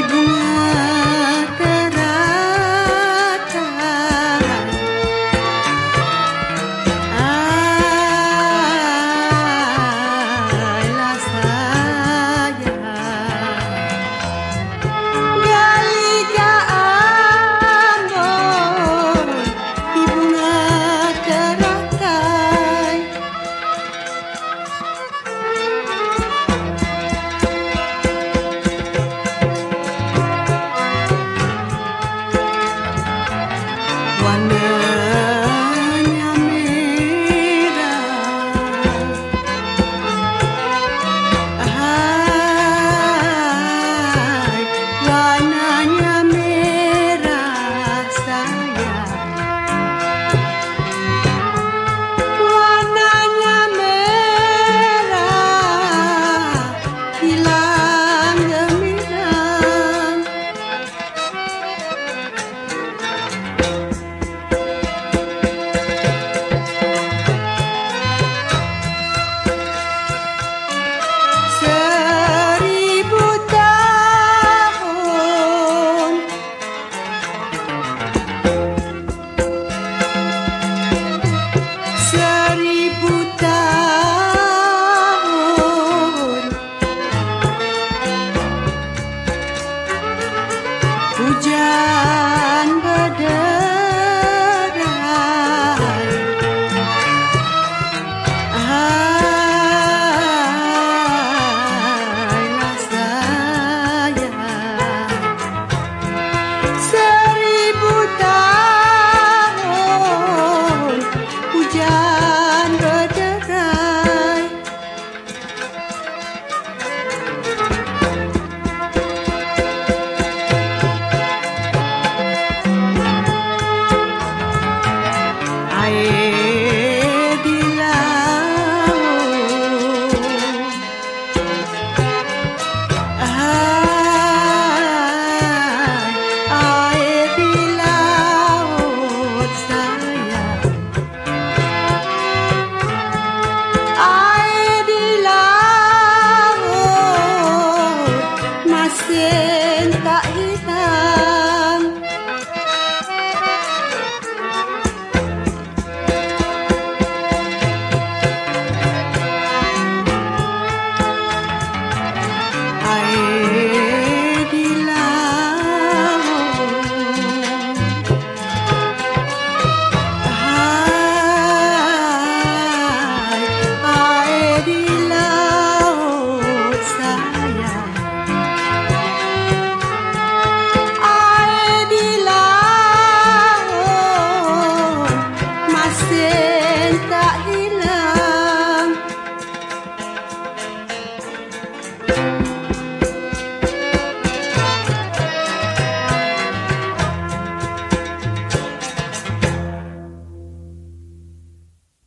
иду. 家。sienta isang